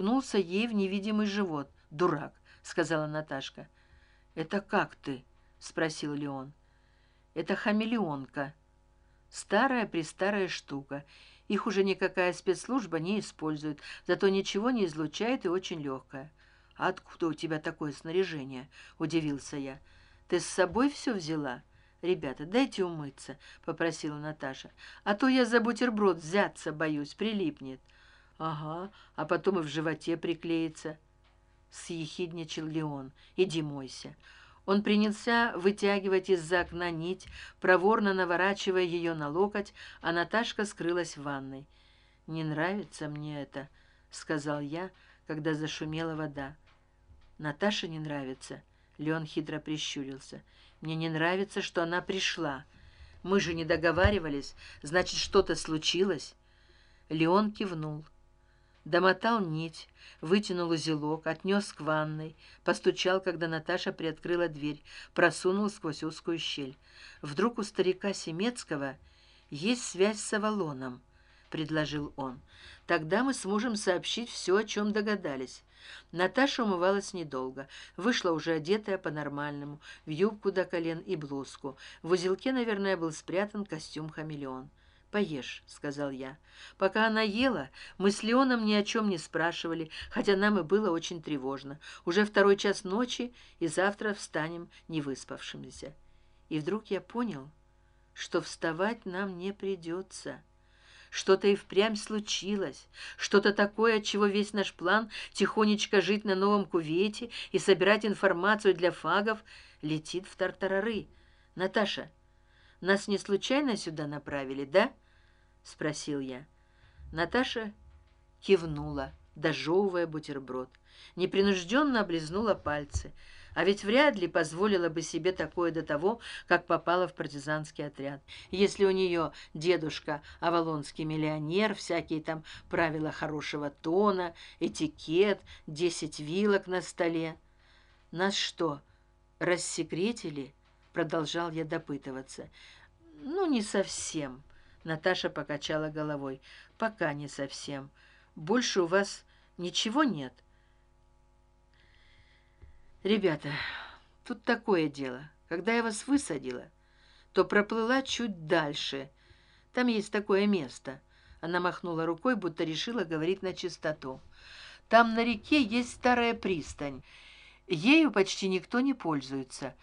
ткнулся ей в невидимый живот. Дурак сказала наташка. Это как ты спросил леон. Это хамелеонка. Старая престарая штука. Их уже никакая спецслужба не использует зато ничего не излучает и очень легкая откуда у тебя такое снаряжение удивился я. Ты с собой все взяла? Ребята дайте умыться попросила наташа. А то я за бутерброд взяться боюсь прилипнет ага а потом и в животе приклеится. Съехидничал леон. Иди мойся. Он принялся вытягивать из за окна нить проворно наворачивая ее на локоть а наташка скрылась в ванной. Не нравится мне это сказал я когда зашумела вода. Наташа не нравится леон хитро прищурился. Мне не нравится что она пришла. Мы же не договаривались. Значит что то случилось? Леон кивнул домотал нить вытянул узелок отнес к ванной постучал когда наташа приоткрыла дверь просунул сквозь узкую щель. Вдруг у старика семецкого есть связь с авалоном предложил он. Тогда мы сможем сообщить все о чем догадались наташа умывалась недолго. Вышла уже одетая по нормальному в юбку до колен и блузку. В узелке наверное был спрятан костюм хамелеон поешь сказал я. Пока она ела мы с леоном ни о чем не спрашивали хотя нам и было очень тревожно. Уже второй час ночи и завтра встанем невыспавшимися и вдруг я понял что вставать нам не придется. Что-то и впрямь случилось что-то такое от чего весь наш план тихонечко жить на новом кувете и собирать информацию для фагов летит в тартарары. Наташа нас не случайно сюда направили да спросил я. Наташа кивнула дожевывая бутерброд. Непринужденно облизнула пальцы. А ведь вряд ли позволила бы себе такое до того как попала в партизанский отряд. Если у нее дедушка авалонский миллионер всякие там правила хорошего тона этикет десять вилок на столе. Нас что рассекретили продолжал я допытываться. Ну не совсем наташа покачала головой. Пока не совсем. Больше у вас ничего нет? Ребята тут такое дело. Когда я вас высадила то проплыла чуть дальше. Там есть такое место она махнула рукой будто решила говорить на чистоту. Там на реке есть старая пристань. Ею почти никто не пользуется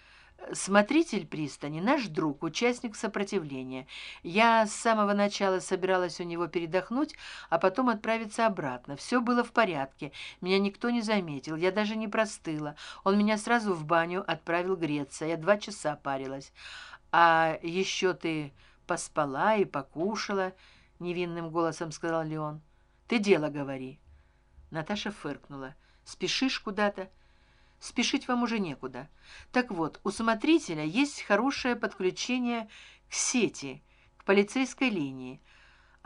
смотритель пристани наш друг участник сопротивления. Я с самого начала собиралась у него передохнуть а потом отправиться обратно. Все было в порядке. Меня никто не заметил я даже не простыла. Он меня сразу в баню отправил греться я два часа парилась. А еще ты поспала и покушала невинным голосом сказал леон. Ты дело говори наташа фыркнула. Спешишь куда то спешить вам уже некуда. Так вот у смотрителя есть хорошее подключение к сети к полицейской линии.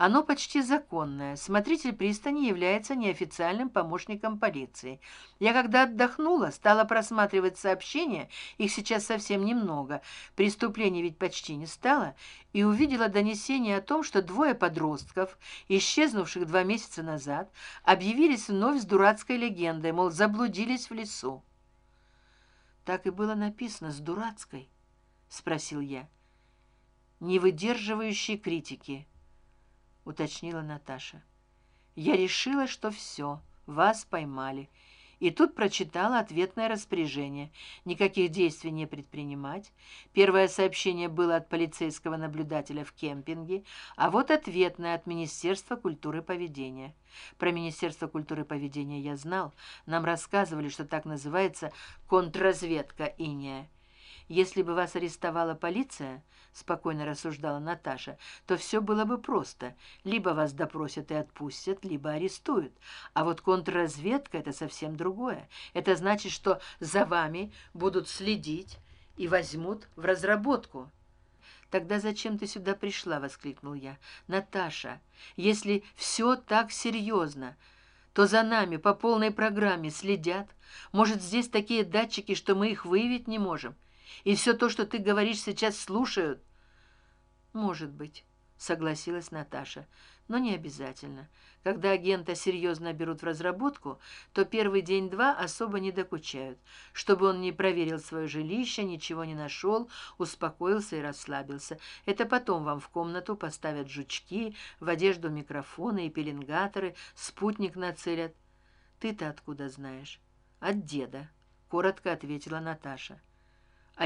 Оно почти законное. Смотритель пристани является неофициальным помощником полиции. Я когда отдохнула стала просматривать сообщения их сейчас совсем немного. Преступлений ведь почти не стало и увидела донесение о том что двое подростков исчезнувших два месяца назад объявились вновь с дурацкой легендой мол заблудились в лесу так и было написано с дурацкой спросил я. Не выдерживающей критики уточнила наташа. Я решила что все вас поймали и тут прочитала ответное распоряжение. Никаких действий не предпринимать. Первое сообщение было от полицейского наблюдателя в кемпинге а вот ответное от министерства культуры поведения. Про министерство культуры поведения я знал. Нам рассказывали что так называется контрразведка иния если бы вас арестовала полиция спокойно рассуждала наташа то все было бы просто. Либо вас допросят и отпустят либо арестуют. А вот контрразведка это совсем другое. Это значит что за вами будут следить и возьмут в разработку тогда зачем ты сюда пришла воскликнул я. Наташа если все так серьезно то за нами по полной программе следят. Может здесь такие датчики что мы их выявить не можем и все то что ты говоришь сейчас слушают? Может быть согласилась наташа но не обязательно. Когда агента серьезно берут в разработку то первый день два особо не докучают. Чтобы он не проверил свое жилище ничего не нашел успокоился и расслабился. Это потом вам в комнату поставят жучки в одежду микрофоны и пеленгаторы спутник нацелят. Ты то откуда знаешь? От деда коротко ответила наташа